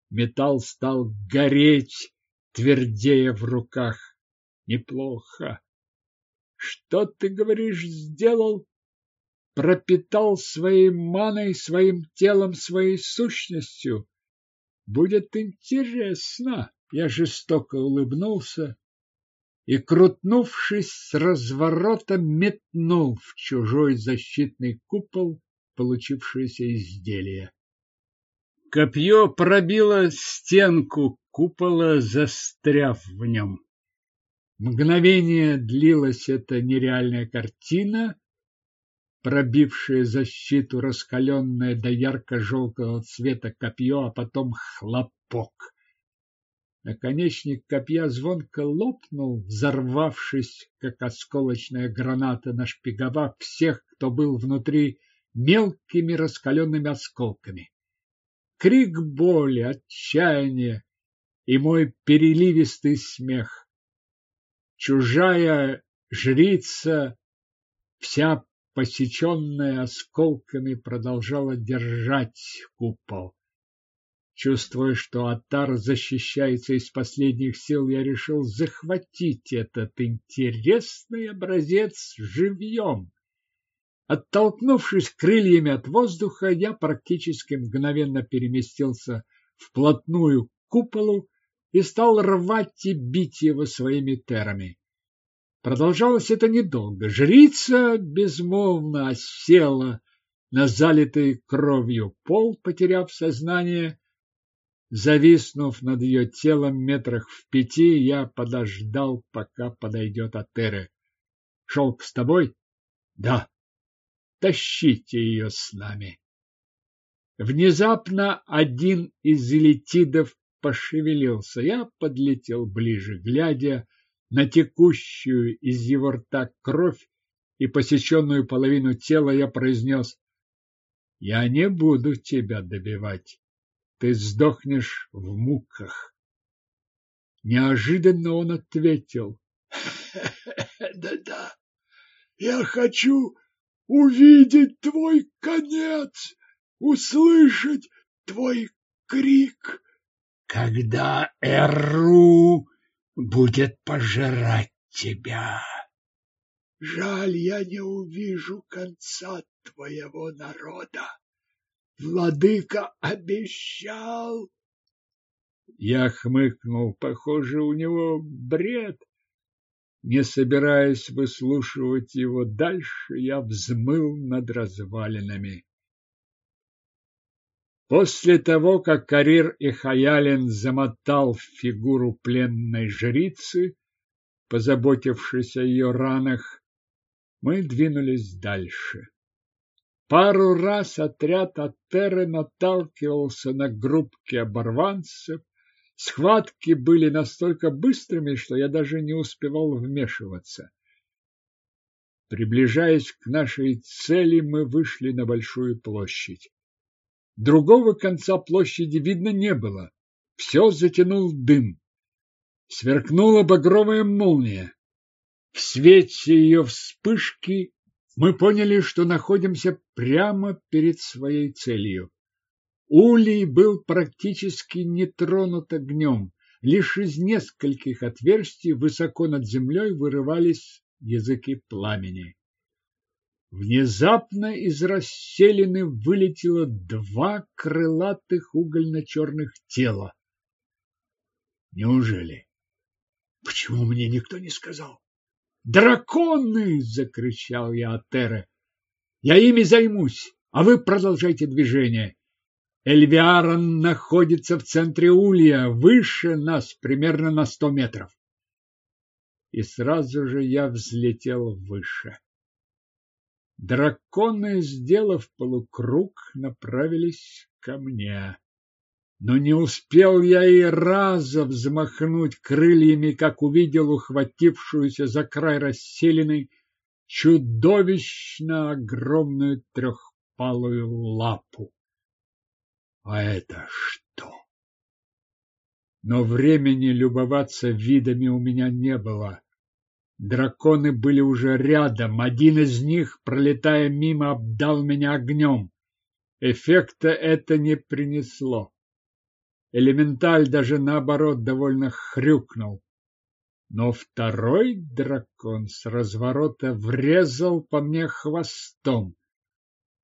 Металл стал гореть, твердея в руках. Неплохо. Что ты, говоришь, сделал? Пропитал своей маной, своим телом, своей сущностью. Будет интересно. Я жестоко улыбнулся и, крутнувшись с разворота, метнул в чужой защитный купол получившееся изделие. Копье пробило стенку купола, застряв в нем. Мгновение длилась эта нереальная картина, пробившая защиту раскаленное до ярко-желтого цвета копье, а потом хлопок. Наконечник копья звонко лопнул, взорвавшись, как осколочная граната, нашпиговав всех, кто был внутри, мелкими раскаленными осколками. Крик боли, отчаяния и мой переливистый смех чужая жрица, вся посеченная осколками, продолжала держать купол. Чувствуя, что Атар защищается из последних сил, я решил захватить этот интересный образец живьем. Оттолкнувшись крыльями от воздуха, я практически мгновенно переместился вплотную к куполу и стал рвать и бить его своими терами. Продолжалось это недолго. Жрица безмолвно осела на залитый кровью пол, потеряв сознание. Зависнув над ее телом метрах в пяти, я подождал, пока подойдет Атере. Шелк с тобой? Да. Тащите ее с нами. Внезапно один из элитидов пошевелился. Я подлетел ближе, глядя на текущую из его рта кровь и посеченную половину тела, я произнес «Я не буду тебя добивать, ты сдохнешь в муках». Неожиданно он ответил «Да-да, я хочу увидеть твой конец, услышать твой крик». Когда Эру будет пожирать тебя. Жаль, я не увижу конца твоего народа. Владыка обещал. Я хмыкнул, похоже, у него бред. Не собираясь выслушивать его дальше, я взмыл над развалинами. После того, как Карир и Хаялин замотал фигуру пленной жрицы, позаботившись о ее ранах, мы двинулись дальше. Пару раз отряд Атеры наталкивался на группки оборванцев. Схватки были настолько быстрыми, что я даже не успевал вмешиваться. Приближаясь к нашей цели, мы вышли на большую площадь. Другого конца площади видно не было. Все затянул дым. Сверкнула багровая молния. В свете ее вспышки мы поняли, что находимся прямо перед своей целью. Улей был практически не тронут огнем. Лишь из нескольких отверстий высоко над землей вырывались языки пламени. Внезапно из расселины вылетело два крылатых угольно-черных тела. Неужели? Почему мне никто не сказал? Драконы! закричал я Атере. Я ими займусь, а вы продолжайте движение. Эльвиарон находится в центре улья, выше нас примерно на сто метров. И сразу же я взлетел выше. Драконы, сделав полукруг, направились ко мне. Но не успел я и раза взмахнуть крыльями, как увидел ухватившуюся за край расселенной чудовищно огромную трехпалую лапу. А это что? Но времени любоваться видами у меня не было. Драконы были уже рядом. Один из них, пролетая мимо, обдал меня огнем. Эффекта это не принесло. Элементаль даже наоборот довольно хрюкнул. Но второй дракон с разворота врезал по мне хвостом.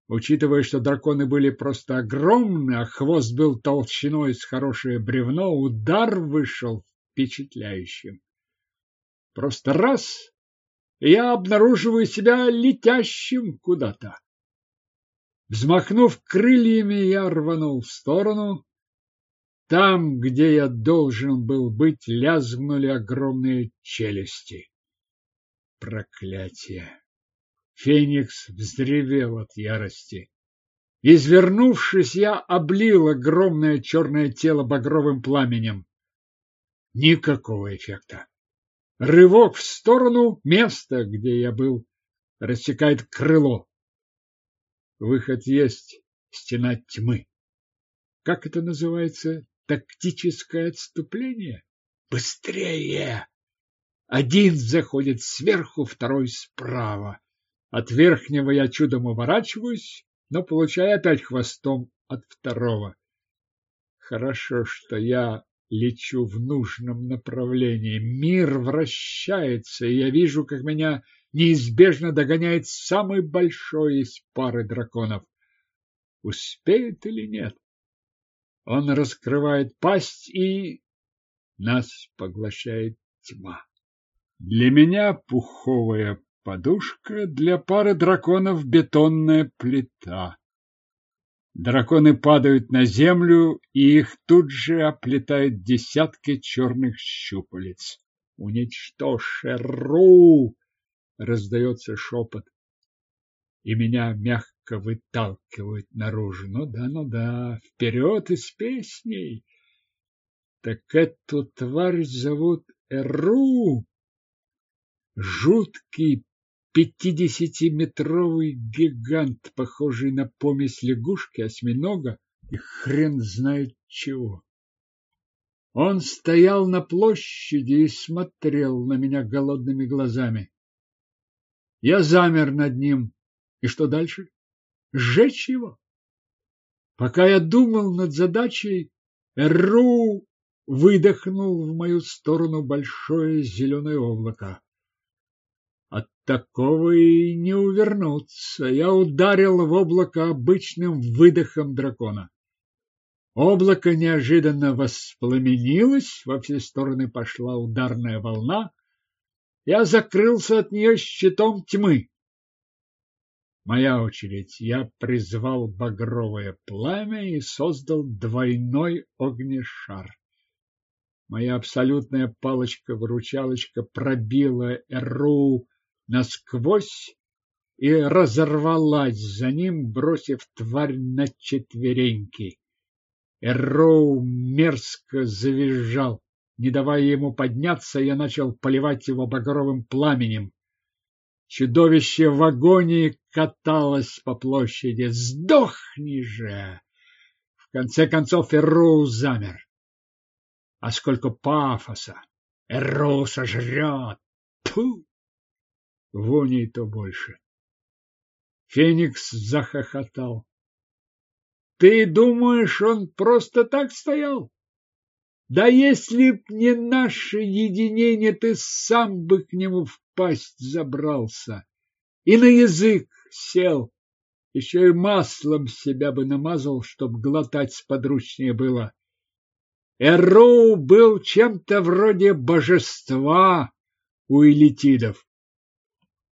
Учитывая, что драконы были просто огромны, а хвост был толщиной с хорошее бревно, удар вышел впечатляющим. Просто раз, я обнаруживаю себя летящим куда-то. Взмахнув крыльями, я рванул в сторону. Там, где я должен был быть, лязгнули огромные челюсти. Проклятие! Феникс взревел от ярости. Извернувшись, я облил огромное черное тело багровым пламенем. Никакого эффекта. Рывок в сторону места, где я был, рассекает крыло. Выход есть, стена тьмы. Как это называется? Тактическое отступление? Быстрее! Один заходит сверху, второй справа. От верхнего я чудом уворачиваюсь, но получаю опять хвостом от второго. Хорошо, что я лечу в нужном направлении. Мир вращается, и я вижу, как меня неизбежно догоняет самый большой из пары драконов. Успеет или нет? Он раскрывает пасть, и нас поглощает тьма. Для меня пуховая подушка, для пары драконов бетонная плита. Драконы падают на землю, и их тут же оплетают десятки черных щупалец. «Уничтожь Эру!» — раздается шепот, и меня мягко выталкивают наружу. Ну да, ну да, вперед из песней! Так эту тварь зовут Эру! Жуткий Пятидесятиметровый гигант, похожий на помесь лягушки, осьминога и хрен знает чего. Он стоял на площади и смотрел на меня голодными глазами. Я замер над ним. И что дальше? Сжечь его? Пока я думал над задачей, Эру выдохнул в мою сторону большое зеленое облако. От такого и не увернуться. Я ударил в облако обычным выдохом дракона. Облако неожиданно воспламенилось, во все стороны пошла ударная волна, Я закрылся от нее щитом тьмы. Моя очередь. Я призвал багровое пламя и создал двойной огнешар. Моя абсолютная палочка-выручалочка пробила Эру насквозь и разорвалась за ним, бросив тварь на четвереньки. Эрроу мерзко завизжал. Не давая ему подняться, я начал поливать его багровым пламенем. Чудовище в агонии каталось по площади. «Сдохни же!» В конце концов Эрроу замер. А сколько пафоса! Эрроу сожрет! Тьфу! Вони то больше. Феникс захохотал. Ты думаешь, он просто так стоял? Да если б не наше единение, ты сам бы к нему в пасть забрался и на язык сел. Еще и маслом себя бы намазал, чтоб глотать сподручнее было. Эроу был чем-то вроде божества у элитидов,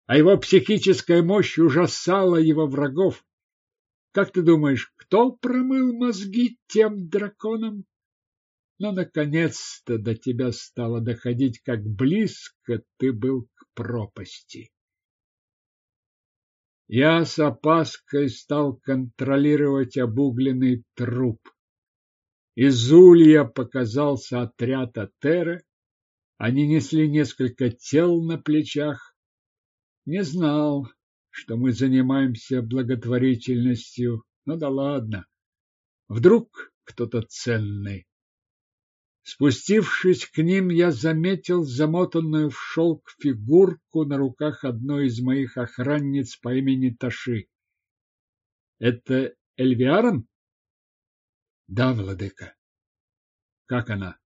а его психическая мощь ужасала его врагов. Как ты думаешь, кто промыл мозги тем драконам? Но, наконец-то, до тебя стало доходить, как близко ты был к пропасти. Я с опаской стал контролировать обугленный труп. Из улья показался отряд Атеры. Они несли несколько тел на плечах. Не знал, что мы занимаемся благотворительностью. Ну да ладно. Вдруг кто-то ценный. Спустившись к ним, я заметил замотанную в шелк фигурку на руках одной из моих охранниц по имени Таши. Это Эльвиарон? Да, владыка. Как она?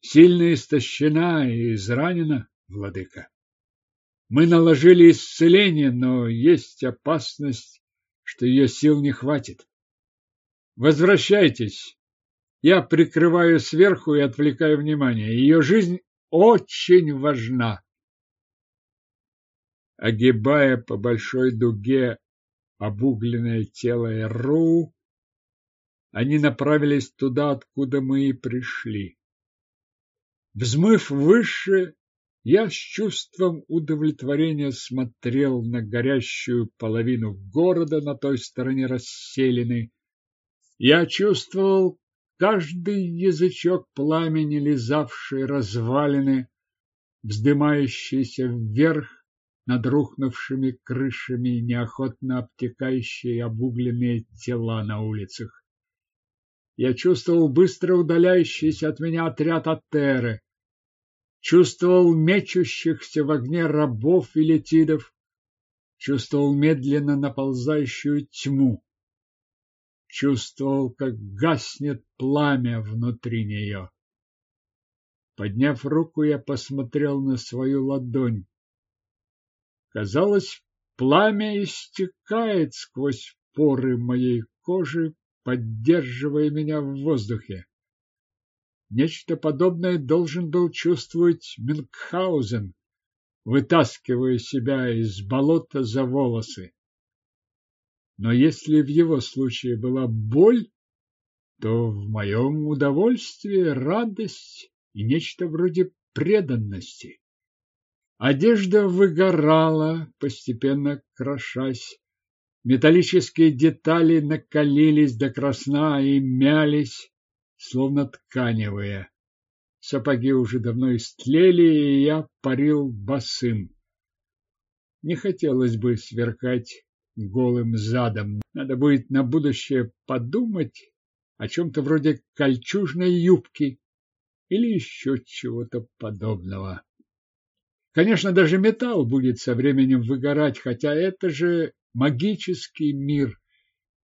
Сильно истощена и изранена, владыка. Мы наложили исцеление, но есть опасность, что ее сил не хватит. Возвращайтесь. Я прикрываю сверху и отвлекаю внимание. Ее жизнь очень важна. Огибая по большой дуге обугленное тело Эру, они направились туда, откуда мы и пришли. Взмыв выше, я с чувством удовлетворения смотрел на горящую половину города на той стороне расселены. Я чувствовал каждый язычок пламени, лизавший развалины, вздымающиеся вверх над рухнувшими крышами неохотно обтекающие обугленные тела на улицах. Я чувствовал быстро удаляющийся от меня отряд Атеры, чувствовал мечущихся в огне рабов и летидов, чувствовал медленно наползающую тьму, чувствовал, как гаснет пламя внутри нее. Подняв руку, я посмотрел на свою ладонь. Казалось, пламя истекает сквозь поры моей кожи, поддерживая меня в воздухе. Нечто подобное должен был чувствовать Мюнхгаузен, вытаскивая себя из болота за волосы. Но если в его случае была боль, то в моем удовольствии радость и нечто вроде преданности. Одежда выгорала, постепенно крошась. Металлические детали накалились до красна и мялись словно тканевые. Сапоги уже давно истлели, и я парил босым. Не хотелось бы сверкать голым задом. Надо будет на будущее подумать о чем-то вроде кольчужной юбки или еще чего-то подобного. Конечно, даже металл будет со временем выгорать, хотя это же магический мир,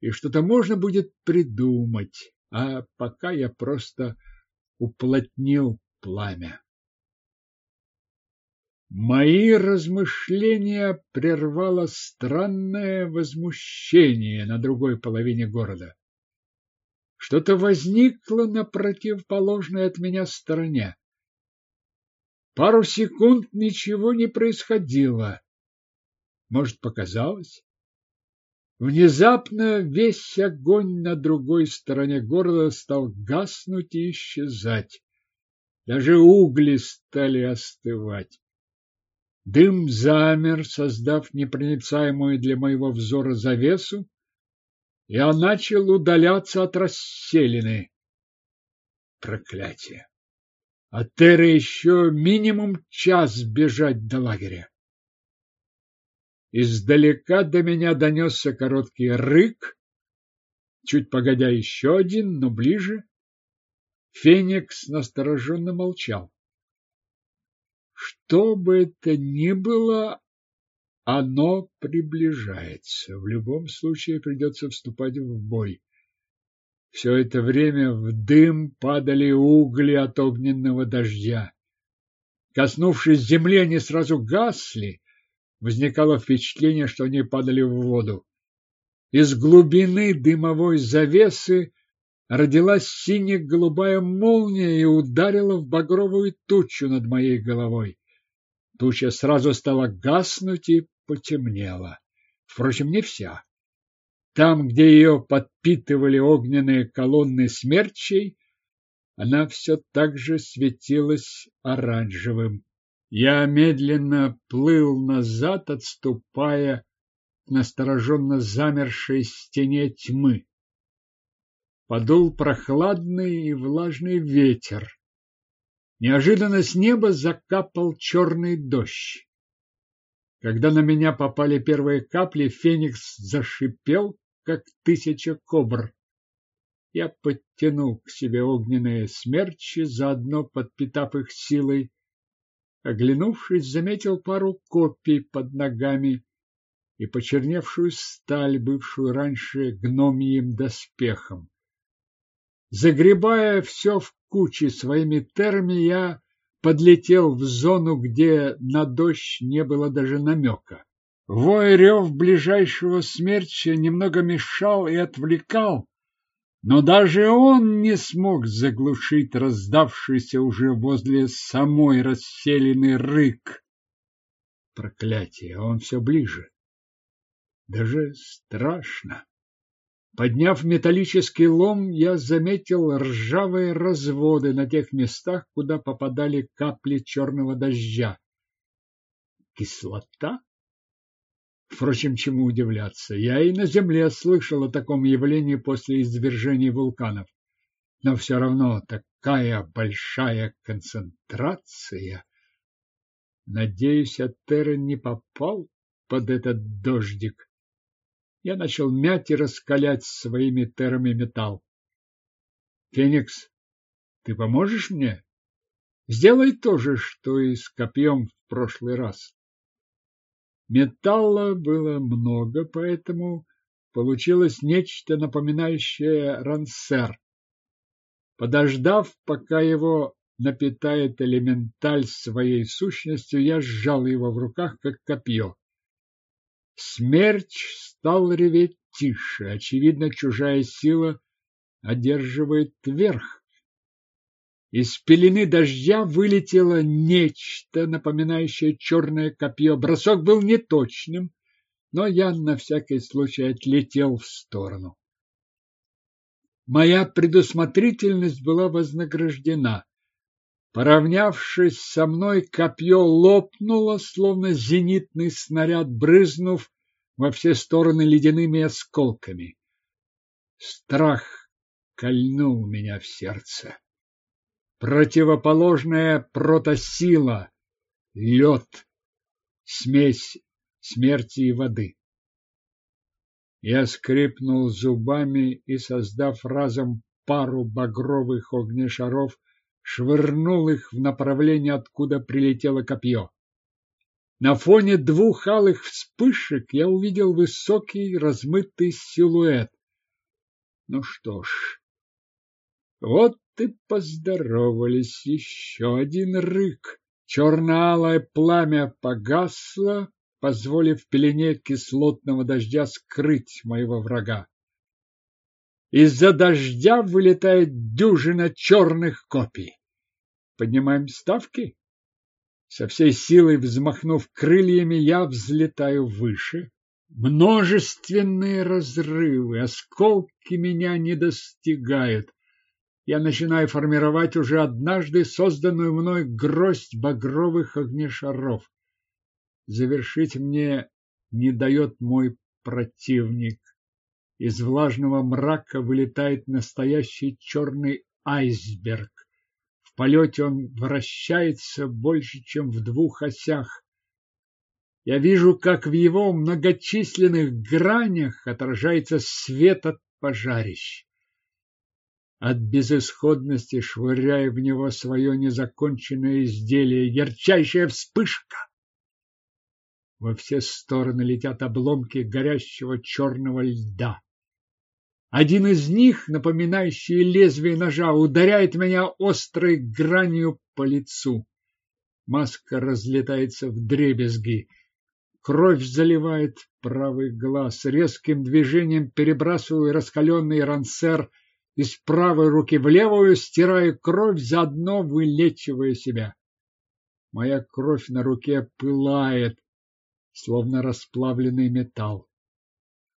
и что-то можно будет придумать а пока я просто уплотнил пламя. Мои размышления прервало странное возмущение на другой половине города. Что-то возникло на противоположной от меня стороне. Пару секунд ничего не происходило. Может, показалось? Внезапно весь огонь на другой стороне города стал гаснуть и исчезать. Даже угли стали остывать. Дым замер, создав непроницаемую для моего взора завесу, я начал удаляться от расселины. Проклятие! А Терра еще минимум час бежать до лагеря. Издалека до меня донесся короткий рык, чуть погодя еще один, но ближе. Феникс настороженно молчал. Что бы это ни было, оно приближается. В любом случае придется вступать в бой. Все это время в дым падали угли от огненного дождя. Коснувшись земли, они сразу гасли, Возникало впечатление, что они падали в воду. Из глубины дымовой завесы родилась сине-голубая молния и ударила в багровую тучу над моей головой. Туча сразу стала гаснуть и потемнела. Впрочем, не вся. Там, где ее подпитывали огненные колонны смерчей, она все так же светилась оранжевым. Я медленно плыл назад, отступая к настороженно замершей стене тьмы. Подул прохладный и влажный ветер. Неожиданно с неба закапал черный дождь. Когда на меня попали первые капли, феникс зашипел, как тысяча кобр. Я подтянул к себе огненные смерчи, заодно подпитав их силой, Оглянувшись, заметил пару копий под ногами и почерневшую сталь, бывшую раньше гномьим доспехом. Загребая все в куче своими терми, я подлетел в зону, где на дождь не было даже намека. Вой рев ближайшего смерча немного мешал и отвлекал, но даже он не смог заглушить раздавшийся уже возле самой расселенный рык. Проклятие, он все ближе. Даже страшно. Подняв металлический лом, я заметил ржавые разводы на тех местах, куда попадали капли черного дождя. Кислота? Впрочем, чему удивляться? Я и на Земле слышал о таком явлении после извержений вулканов. Но все равно такая большая концентрация. Надеюсь, Атера не попал под этот дождик. Я начал мять и раскалять своими терами металл. Феникс, ты поможешь мне? Сделай то же, что и с копьем в прошлый раз. Металла было много, поэтому получилось нечто напоминающее рансер. Подождав, пока его напитает элементаль своей сущностью, я сжал его в руках, как копье. Смерч стал реветь тише. Очевидно, чужая сила одерживает верх. Из пелены дождя вылетело нечто, напоминающее черное копье. Бросок был неточным, но я на всякий случай отлетел в сторону. Моя предусмотрительность была вознаграждена. Поравнявшись со мной, копье лопнуло, словно зенитный снаряд, брызнув во все стороны ледяными осколками. Страх кольнул меня в сердце противоположная протосила, лед, смесь смерти и воды. Я скрипнул зубами и, создав разом пару багровых огнешаров, швырнул их в направлении, откуда прилетело копье. На фоне двух алых вспышек я увидел высокий размытый силуэт. Ну что ж, вот и поздоровались. Еще один рык. Черно-алое пламя погасло, позволив пелене кислотного дождя скрыть моего врага. Из-за дождя вылетает дюжина черных копий. Поднимаем ставки? Со всей силой взмахнув крыльями, я взлетаю выше. Множественные разрывы, осколки меня не достигают. Я начинаю формировать уже однажды созданную мной гроздь багровых огнешаров. Завершить мне не дает мой противник. Из влажного мрака вылетает настоящий черный айсберг полете он вращается больше, чем в двух осях. Я вижу, как в его многочисленных гранях отражается свет от пожарищ. От безысходности швыряя в него свое незаконченное изделие, ярчайшая вспышка. Во все стороны летят обломки горящего черного льда. Один из них, напоминающий лезвие ножа, ударяет меня острой гранью по лицу. Маска разлетается в дребезги. Кровь заливает правый глаз. Резким движением перебрасываю раскаленный рансер из правой руки в левую, стираю кровь, заодно вылечивая себя. Моя кровь на руке пылает, словно расплавленный металл.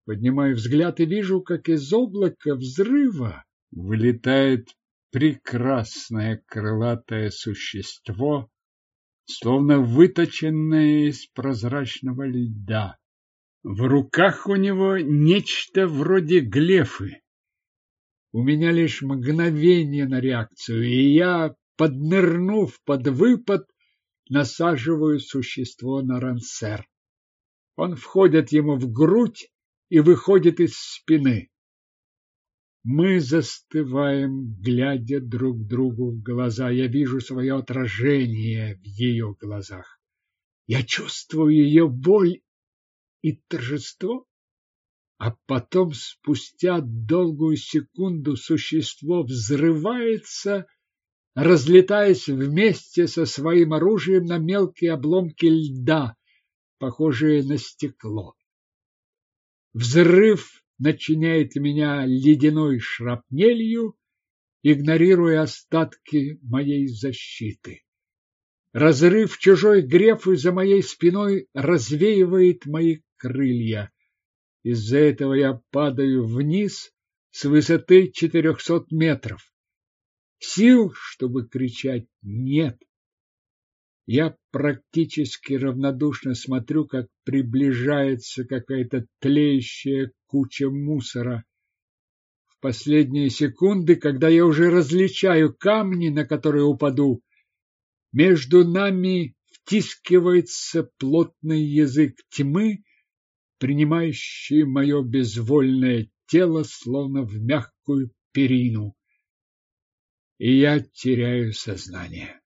Поднимаю взгляд и вижу, как из облака взрыва вылетает прекрасное крылатое существо, словно выточенное из прозрачного льда. В руках у него нечто вроде глефы. У меня лишь мгновение на реакцию, и я, поднырнув под выпад, насаживаю существо на рансер. Он входит ему в грудь, и выходит из спины. Мы застываем, глядя друг другу в глаза. Я вижу свое отражение в ее глазах. Я чувствую ее боль и торжество. А потом, спустя долгую секунду, существо взрывается, разлетаясь вместе со своим оружием на мелкие обломки льда, похожие на стекло. Взрыв начиняет меня ледяной шрапнелью, игнорируя остатки моей защиты. Разрыв чужой грефы за моей спиной развеивает мои крылья. Из-за этого я падаю вниз с высоты четырехсот метров. Сил, чтобы кричать, нет. Я практически равнодушно смотрю, как приближается какая-то тлеющая куча мусора. В последние секунды, когда я уже различаю камни, на которые упаду, между нами втискивается плотный язык тьмы, принимающий мое безвольное тело словно в мягкую перину. И я теряю сознание.